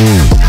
Mm.